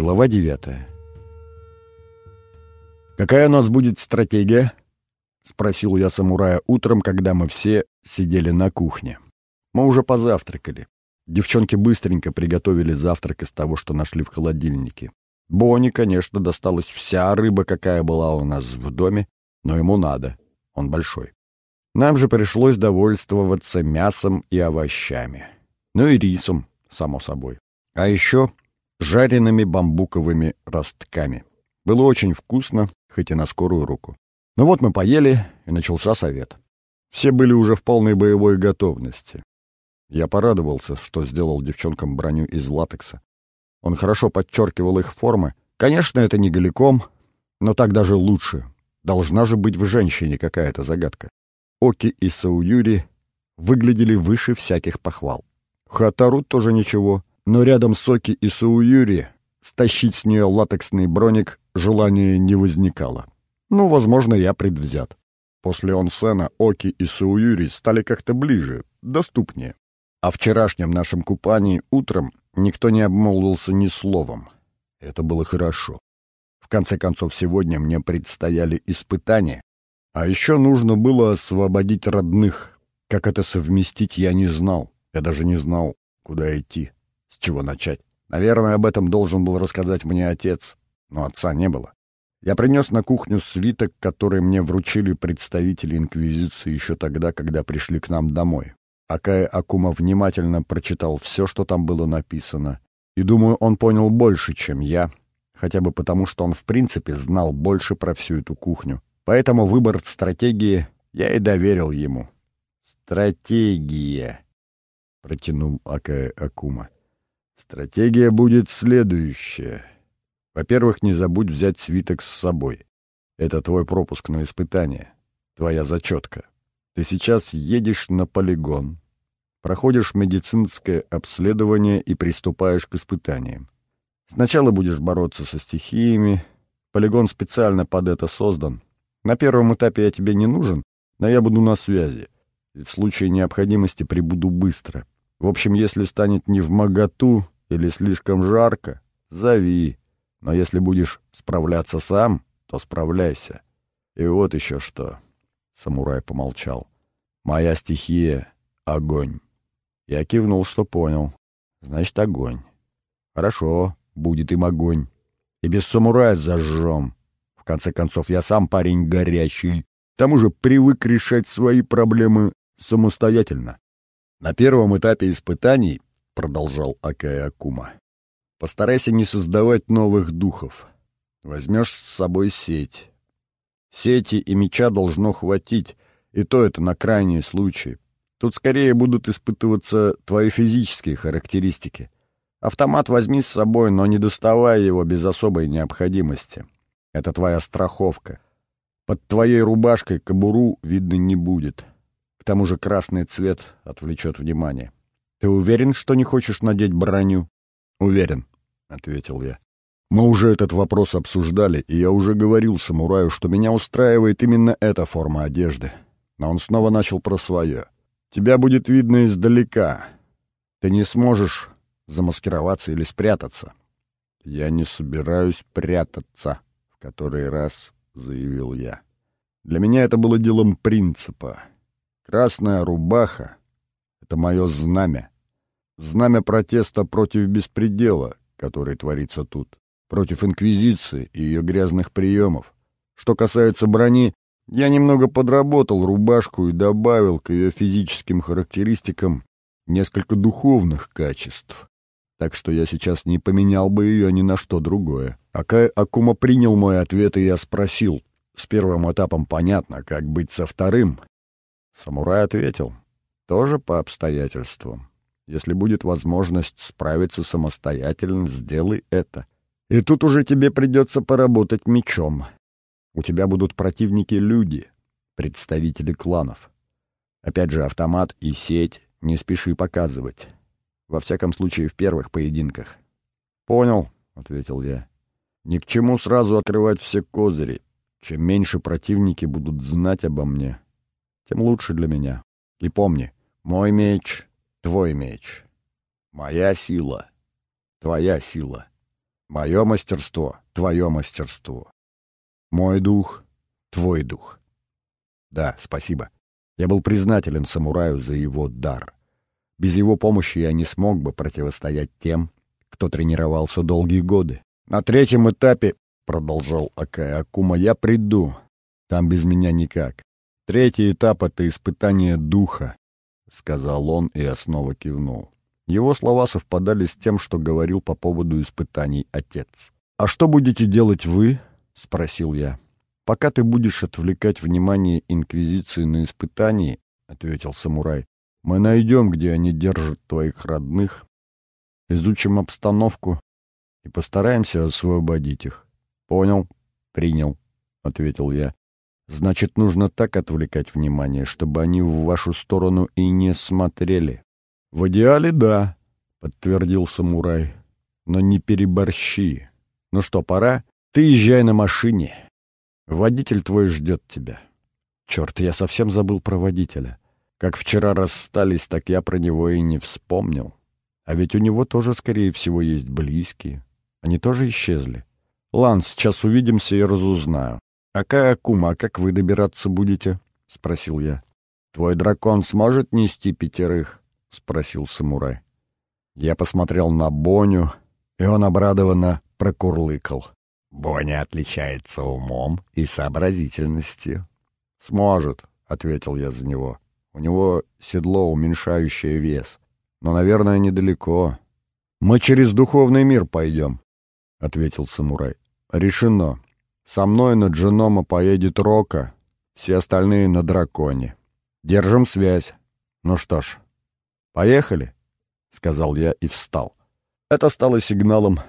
Глава девятая. «Какая у нас будет стратегия?» — спросил я самурая утром, когда мы все сидели на кухне. Мы уже позавтракали. Девчонки быстренько приготовили завтрак из того, что нашли в холодильнике. Бонни, конечно, досталась вся рыба, какая была у нас в доме, но ему надо, он большой. Нам же пришлось довольствоваться мясом и овощами. Ну и рисом, само собой. А еще жареными бамбуковыми ростками. Было очень вкусно, хоть и на скорую руку. Ну вот мы поели, и начался совет. Все были уже в полной боевой готовности. Я порадовался, что сделал девчонкам броню из латекса. Он хорошо подчеркивал их формы. Конечно, это не голиком, но так даже лучше. Должна же быть в женщине какая-то загадка. Оки и Сауюри выглядели выше всяких похвал. Хатару тоже ничего, но рядом Оки и Сауюри стащить с нее латексный броник желания не возникало. Ну, возможно, я предвзят. После онсена Оки и Сауюри стали как-то ближе, доступнее. О вчерашнем нашем купании утром никто не обмолвился ни словом. Это было хорошо. В конце концов, сегодня мне предстояли испытания, а еще нужно было освободить родных. Как это совместить, я не знал. Я даже не знал, куда идти. С чего начать? Наверное, об этом должен был рассказать мне отец, но отца не было. Я принес на кухню свиток, который мне вручили представители Инквизиции еще тогда, когда пришли к нам домой. Акая Акума внимательно прочитал все, что там было написано, и, думаю, он понял больше, чем я, хотя бы потому, что он в принципе знал больше про всю эту кухню. Поэтому выбор стратегии я и доверил ему. «Стратегия», — протянул Акая Акума. Стратегия будет следующая. Во-первых, не забудь взять свиток с собой. Это твой пропуск на испытание, твоя зачетка. Ты сейчас едешь на полигон, проходишь медицинское обследование и приступаешь к испытаниям. Сначала будешь бороться со стихиями. Полигон специально под это создан. На первом этапе я тебе не нужен, но я буду на связи. И в случае необходимости прибуду быстро. В общем, если станет не в моготу или слишком жарко, зови. Но если будешь справляться сам, то справляйся. И вот еще что. Самурай помолчал. Моя стихия — огонь. Я кивнул, что понял. Значит, огонь. Хорошо, будет им огонь. И без самурая зажжем. В конце концов, я сам парень горячий. К тому же привык решать свои проблемы самостоятельно. На первом этапе испытаний, продолжал Акая Акума, постарайся не создавать новых духов. Возьмешь с собой сеть. Сети и меча должно хватить, и то это на крайний случай. Тут скорее будут испытываться твои физические характеристики. Автомат возьми с собой, но не доставай его без особой необходимости. Это твоя страховка. Под твоей рубашкой кобуру видно не будет. К тому же красный цвет отвлечет внимание. Ты уверен, что не хочешь надеть броню? Уверен, ответил я. Мы уже этот вопрос обсуждали, и я уже говорил самураю, что меня устраивает именно эта форма одежды. Но он снова начал про свое. Тебя будет видно издалека. Ты не сможешь замаскироваться или спрятаться. Я не собираюсь прятаться, в который раз заявил я. Для меня это было делом принципа. Красная рубаха — это мое знамя. Знамя протеста против беспредела, который творится тут, против инквизиции и ее грязных приемов. Что касается брони, я немного подработал рубашку и добавил к ее физическим характеристикам несколько духовных качеств. Так что я сейчас не поменял бы ее ни на что другое. Акай Акума принял мой ответ, и я спросил. С первым этапом понятно, как быть со вторым. Самурай ответил, тоже по обстоятельствам. Если будет возможность справиться самостоятельно, сделай это. И тут уже тебе придется поработать мечом. У тебя будут противники-люди, представители кланов. Опять же, автомат и сеть не спеши показывать. Во всяком случае, в первых поединках. «Понял», — ответил я. «Ни к чему сразу открывать все козыри. Чем меньше противники будут знать обо мне, тем лучше для меня. И помни, мой меч — твой меч. Моя сила — твоя сила. Мое мастерство — твое мастерство. Мой дух — твой дух. Да, спасибо. Я был признателен самураю за его дар. Без его помощи я не смог бы противостоять тем, кто тренировался долгие годы. На третьем этапе, — продолжал Акая Акума, — я приду. Там без меня никак. Третий этап — это испытание духа, — сказал он и снова кивнул. Его слова совпадали с тем, что говорил по поводу испытаний отец. «А что будете делать вы?» — спросил я. «Пока ты будешь отвлекать внимание Инквизиции на испытании», — ответил самурай, — «мы найдем, где они держат твоих родных, изучим обстановку и постараемся освободить их». «Понял, принял», — ответил я. «Значит, нужно так отвлекать внимание, чтобы они в вашу сторону и не смотрели». «В идеале, да», — подтвердил самурай. «Но не переборщи. Ну что, пора? Ты езжай на машине. Водитель твой ждет тебя». Черт, я совсем забыл про водителя. Как вчера расстались, так я про него и не вспомнил. А ведь у него тоже, скорее всего, есть близкие. Они тоже исчезли. Лан, сейчас увидимся и разузнаю. «Акая Акума, а как вы добираться будете?» — спросил я. «Твой дракон сможет нести пятерых?» — спросил самурай. Я посмотрел на Боню, и он обрадованно прокурлыкал. «Боня отличается умом и сообразительностью». «Сможет», — ответил я за него. «У него седло, уменьшающее вес. Но, наверное, недалеко». «Мы через духовный мир пойдем», — ответил самурай. «Решено. Со мной на Дженома поедет Рока, все остальные на драконе. Держим связь. Ну что ж, «Поехали», — сказал я и встал. Это стало сигналом.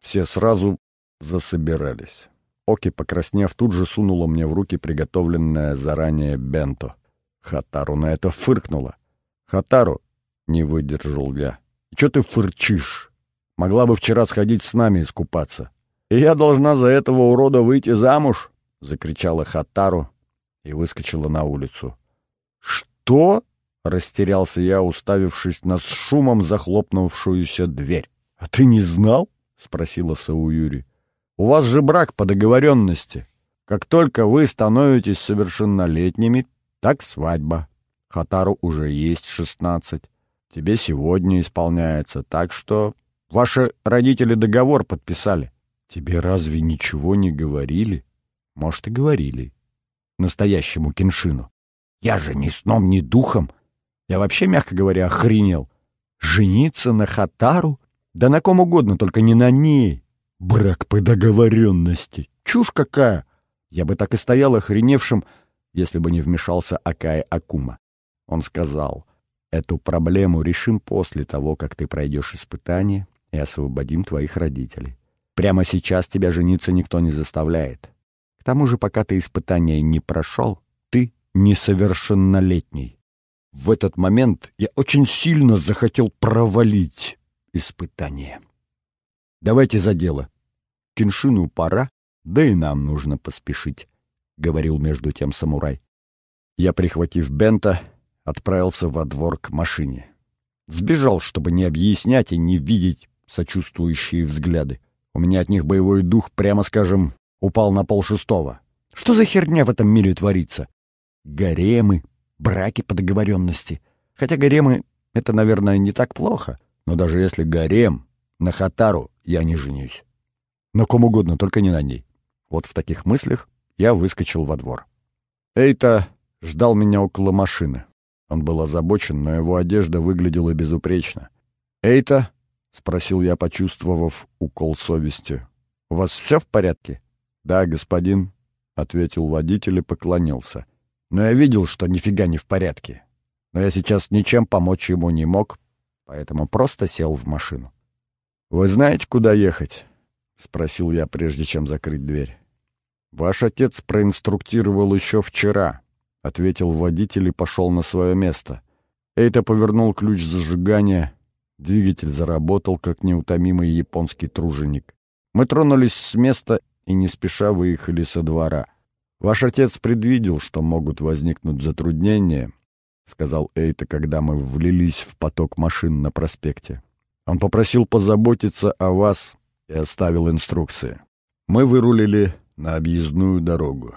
Все сразу засобирались. Оки, покраснев, тут же сунула мне в руки приготовленное заранее бенто. Хатару на это фыркнула. «Хатару!» — не выдержал я. «Чё ты фырчишь? Могла бы вчера сходить с нами искупаться». «И я должна за этого урода выйти замуж?» — закричала Хатару и выскочила на улицу. «Что?» Растерялся я, уставившись на с шумом захлопнувшуюся дверь. — А ты не знал? — спросила Сауюри. — У вас же брак по договоренности. Как только вы становитесь совершеннолетними, так свадьба. Хатару уже есть шестнадцать. Тебе сегодня исполняется, так что ваши родители договор подписали. Тебе разве ничего не говорили? Может, и говорили. Настоящему киншину. Я же ни сном, ни духом я вообще, мягко говоря, охренел. Жениться на Хатару? Да на ком угодно, только не на ней. Брак по договоренности. Чушь какая! Я бы так и стоял охреневшим, если бы не вмешался Акая Акума. Он сказал, эту проблему решим после того, как ты пройдешь испытание и освободим твоих родителей. Прямо сейчас тебя жениться никто не заставляет. К тому же, пока ты испытание не прошел, ты несовершеннолетний. В этот момент я очень сильно захотел провалить испытание. «Давайте за дело. Киншину пора, да и нам нужно поспешить», — говорил между тем самурай. Я, прихватив Бента, отправился во двор к машине. Сбежал, чтобы не объяснять и не видеть сочувствующие взгляды. У меня от них боевой дух, прямо скажем, упал на полшестого. Что за херня в этом мире творится? Гаремы, браки по договоренности. Хотя гаремы — это, наверное, не так плохо, но даже если гарем, на Хатару я не женюсь. На ком угодно, только не на ней. Вот в таких мыслях я выскочил во двор. Эйта ждал меня около машины. Он был озабочен, но его одежда выглядела безупречно. «Эйта?» — спросил я, почувствовав укол совести. «У вас все в порядке?» «Да, господин», — ответил водитель и поклонился. Но я видел, что нифига не в порядке. Но я сейчас ничем помочь ему не мог, поэтому просто сел в машину. «Вы знаете, куда ехать?» — спросил я, прежде чем закрыть дверь. «Ваш отец проинструктировал еще вчера», — ответил водитель и пошел на свое место. Эйта повернул ключ зажигания, двигатель заработал, как неутомимый японский труженик. Мы тронулись с места и не спеша выехали со двора — «Ваш отец предвидел, что могут возникнуть затруднения», — сказал Эйта, когда мы влились в поток машин на проспекте. «Он попросил позаботиться о вас и оставил инструкции. Мы вырулили на объездную дорогу.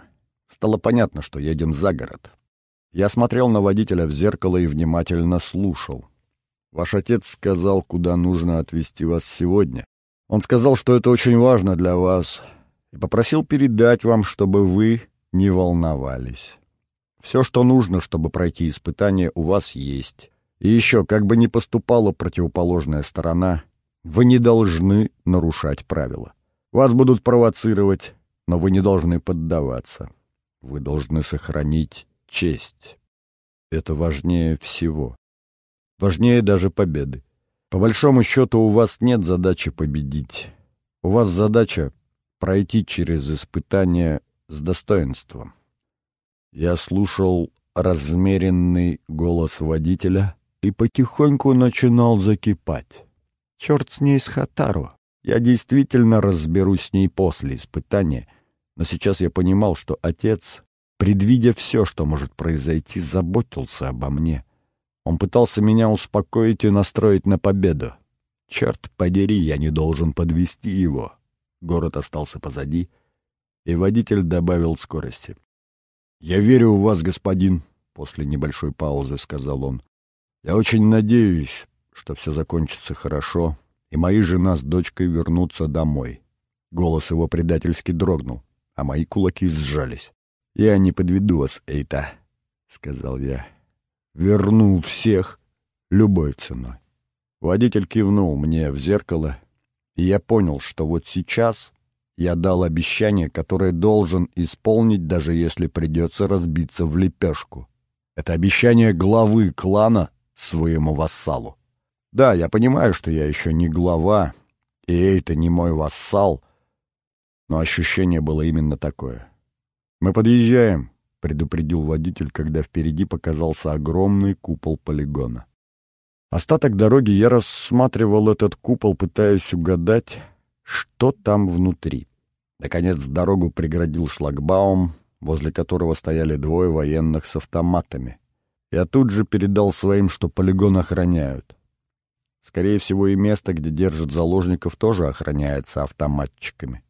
Стало понятно, что едем за город. Я смотрел на водителя в зеркало и внимательно слушал. «Ваш отец сказал, куда нужно отвезти вас сегодня. Он сказал, что это очень важно для вас, и попросил передать вам, чтобы вы не волновались. Все, что нужно, чтобы пройти испытание, у вас есть. И еще, как бы ни поступала противоположная сторона, вы не должны нарушать правила. Вас будут провоцировать, но вы не должны поддаваться. Вы должны сохранить честь. Это важнее всего. Важнее даже победы. По большому счету у вас нет задачи победить. У вас задача пройти через испытание с достоинством. Я слушал размеренный голос водителя и потихоньку начинал закипать. Черт с ней с Хатару. Я действительно разберусь с ней после испытания, но сейчас я понимал, что отец, предвидя все, что может произойти, заботился обо мне. Он пытался меня успокоить и настроить на победу. Черт подери, я не должен подвести его. Город остался позади, и водитель добавил скорости. «Я верю в вас, господин», — после небольшой паузы сказал он. «Я очень надеюсь, что все закончится хорошо, и мои жена с дочкой вернутся домой». Голос его предательски дрогнул, а мои кулаки сжались. «Я не подведу вас, Эйта», — сказал я. «Верну всех любой ценой». Водитель кивнул мне в зеркало, и я понял, что вот сейчас я дал обещание, которое должен исполнить, даже если придется разбиться в лепешку. Это обещание главы клана своему вассалу. Да, я понимаю, что я еще не глава, и это не мой вассал, но ощущение было именно такое. «Мы подъезжаем», — предупредил водитель, когда впереди показался огромный купол полигона. Остаток дороги я рассматривал этот купол, пытаясь угадать, что там внутри. Наконец дорогу преградил шлагбаум, возле которого стояли двое военных с автоматами. Я тут же передал своим, что полигон охраняют. Скорее всего, и место, где держат заложников, тоже охраняется автоматчиками.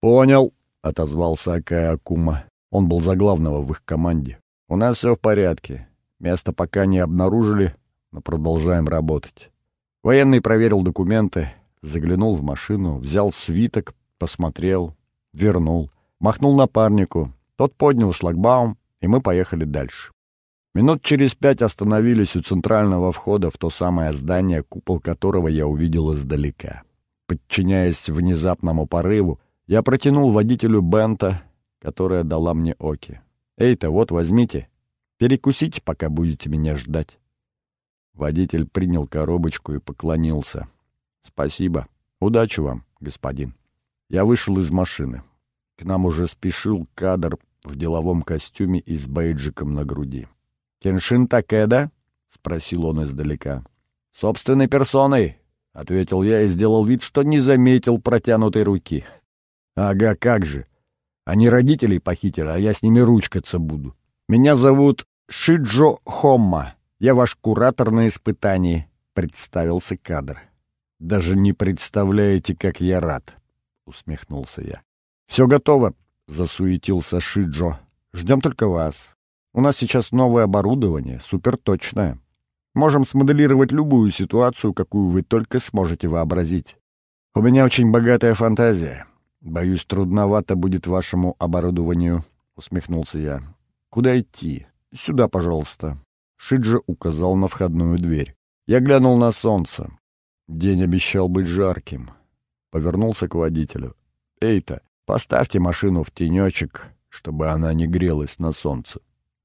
«Понял», — отозвался Акая Акума. Он был за главного в их команде. «У нас все в порядке. Место пока не обнаружили, но продолжаем работать. Военный проверил документы, заглянул в машину, взял свиток, посмотрел, вернул, махнул напарнику. Тот поднял шлагбаум, и мы поехали дальше. Минут через пять остановились у центрального входа в то самое здание, купол которого я увидел издалека. Подчиняясь внезапному порыву, я протянул водителю Бента, которая дала мне Оки. «Эй-то, вот возьмите. Перекусите, пока будете меня ждать». Водитель принял коробочку и поклонился. «Спасибо. Удачи вам, господин». Я вышел из машины. К нам уже спешил кадр в деловом костюме и с бейджиком на груди. «Кеншин Такеда?» — спросил он издалека. «Собственной персоной», — ответил я и сделал вид, что не заметил протянутой руки. «Ага, как же. Они родителей похитили, а я с ними ручкаться буду. Меня зовут Шиджо Хомма». «Я ваш куратор на испытании», — представился кадр. «Даже не представляете, как я рад», — усмехнулся я. «Все готово», — засуетился Шиджо. «Ждем только вас. У нас сейчас новое оборудование, суперточное. Можем смоделировать любую ситуацию, какую вы только сможете вообразить. У меня очень богатая фантазия. Боюсь, трудновато будет вашему оборудованию», — усмехнулся я. «Куда идти? Сюда, пожалуйста». Шиджи указал на входную дверь. Я глянул на солнце. День обещал быть жарким. Повернулся к водителю. «Эй-то, поставьте машину в тенечек, чтобы она не грелась на солнце».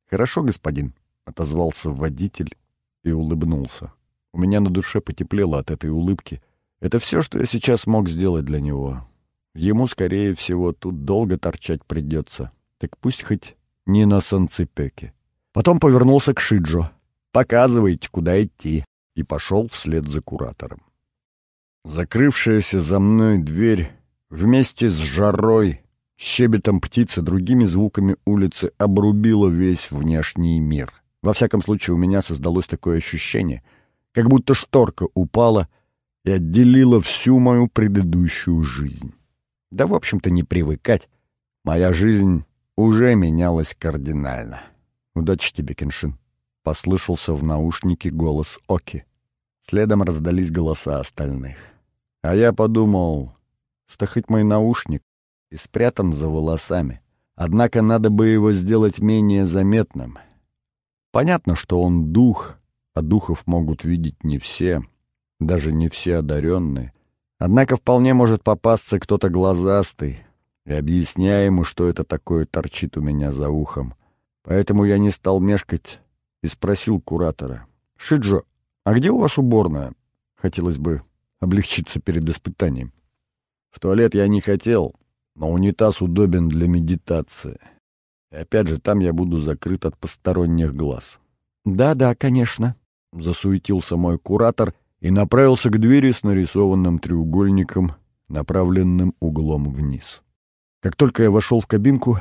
«Хорошо, господин», — отозвался водитель и улыбнулся. У меня на душе потеплело от этой улыбки. Это все, что я сейчас мог сделать для него. Ему, скорее всего, тут долго торчать придется. Так пусть хоть не на санцепеке. Потом повернулся к Шиджо. «Показывайте, куда идти», и пошел вслед за куратором. Закрывшаяся за мной дверь вместе с жарой, щебетом птицы, другими звуками улицы обрубила весь внешний мир. Во всяком случае, у меня создалось такое ощущение, как будто шторка упала, и отделила всю мою предыдущую жизнь. Да, в общем-то, не привыкать. Моя жизнь уже менялась кардинально. Удачи тебе, Кеншин. Послышался в наушнике голос Оки. Следом раздались голоса остальных. А я подумал, что хоть мой наушник и спрятан за волосами, однако надо бы его сделать менее заметным. Понятно, что он дух, а духов могут видеть не все, даже не все одаренные. Однако вполне может попасться кто-то глазастый, и объясняя ему, что это такое торчит у меня за ухом. Поэтому я не стал мешкать и спросил куратора. «Шиджо, а где у вас уборная?» Хотелось бы облегчиться перед испытанием. В туалет я не хотел, но унитаз удобен для медитации. И опять же, там я буду закрыт от посторонних глаз. «Да-да, конечно», — засуетился мой куратор и направился к двери с нарисованным треугольником, направленным углом вниз. Как только я вошел в кабинку,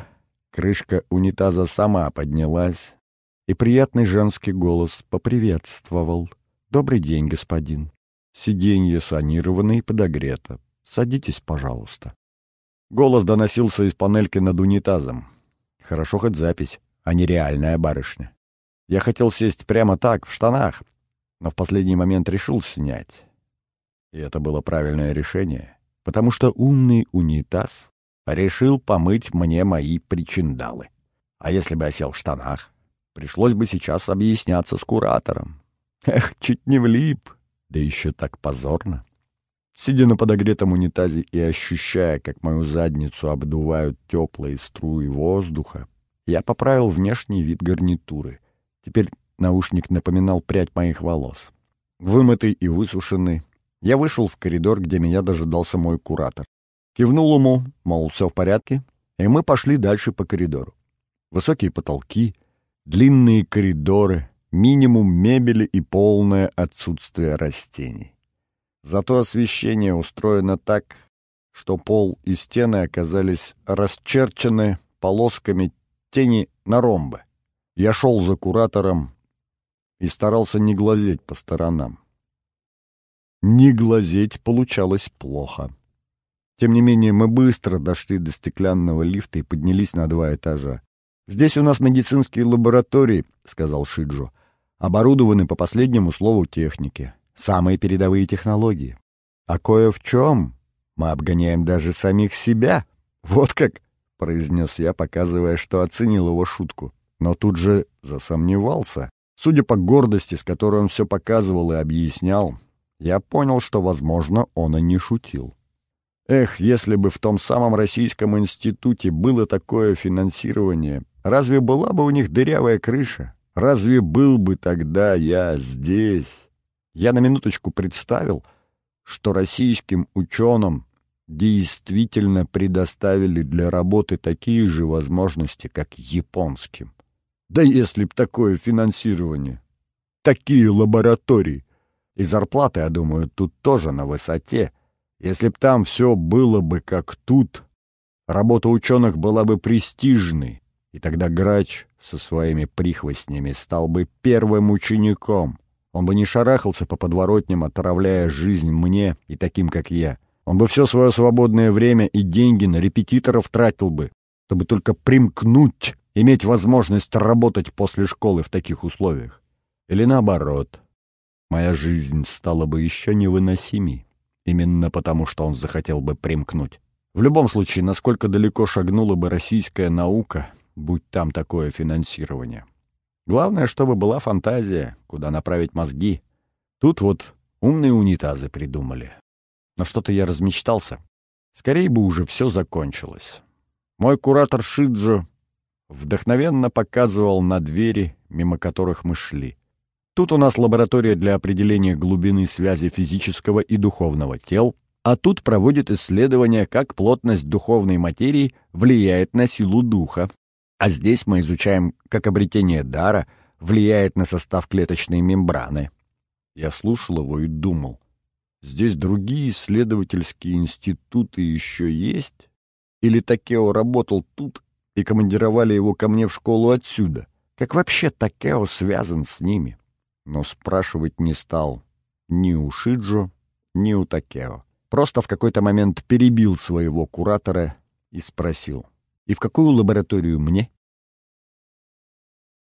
крышка унитаза сама поднялась, и приятный женский голос поприветствовал. «Добрый день, господин. Сиденье санировано и подогрето. Садитесь, пожалуйста». Голос доносился из панельки над унитазом. Хорошо хоть запись, а не реальная барышня. Я хотел сесть прямо так, в штанах, но в последний момент решил снять. И это было правильное решение, потому что умный унитаз решил помыть мне мои причиндалы. А если бы я сел в штанах, пришлось бы сейчас объясняться с куратором. Эх, чуть не влип, да еще так позорно. Сидя на подогретом унитазе и ощущая, как мою задницу обдувают теплые струи воздуха, я поправил внешний вид гарнитуры. Теперь наушник напоминал прядь моих волос. Вымытый и высушенный, я вышел в коридор, где меня дожидался мой куратор. Кивнул ему, мол, все в порядке, и мы пошли дальше по коридору. Высокие потолки, длинные коридоры, минимум мебели и полное отсутствие растений. Зато освещение устроено так, что пол и стены оказались расчерчены полосками тени на ромбы. Я шел за куратором и старался не глазеть по сторонам. Не глазеть получалось плохо. Тем не менее, мы быстро дошли до стеклянного лифта и поднялись на два этажа. «Здесь у нас медицинские лаборатории», — сказал Шиджо. «Оборудованы по последнему слову техники. Самые передовые технологии. А кое в чем мы обгоняем даже самих себя. Вот как!» — произнес я, показывая, что оценил его шутку. Но тут же засомневался. Судя по гордости, с которой он все показывал и объяснял, я понял, что, возможно, он и не шутил. Эх, если бы в том самом российском институте было такое финансирование, разве была бы у них дырявая крыша? Разве был бы тогда я здесь? Я на минуточку представил, что российским ученым действительно предоставили для работы такие же возможности, как японским. Да если б такое финансирование, такие лаборатории. И зарплаты, я думаю, тут тоже на высоте — если б там все было бы как тут, работа ученых была бы престижной, и тогда Грач со своими прихвостнями стал бы первым учеником. Он бы не шарахался по подворотням, отравляя жизнь мне и таким, как я. Он бы все свое свободное время и деньги на репетиторов тратил бы, чтобы только примкнуть, иметь возможность работать после школы в таких условиях. Или наоборот, моя жизнь стала бы еще невыносимей именно потому, что он захотел бы примкнуть. В любом случае, насколько далеко шагнула бы российская наука, будь там такое финансирование. Главное, чтобы была фантазия, куда направить мозги. Тут вот умные унитазы придумали. Но что-то я размечтался. Скорее бы уже все закончилось. Мой куратор Шиджо вдохновенно показывал на двери, мимо которых мы шли. Тут у нас лаборатория для определения глубины связи физического и духовного тел, а тут проводят исследования, как плотность духовной материи влияет на силу духа. А здесь мы изучаем, как обретение дара влияет на состав клеточной мембраны. Я слушал его и думал, здесь другие исследовательские институты еще есть? Или Такео работал тут и командировали его ко мне в школу отсюда? Как вообще Такео связан с ними? но спрашивать не стал ни у Шиджо, ни у Такео. Просто в какой-то момент перебил своего куратора и спросил. «И в какую лабораторию мне?»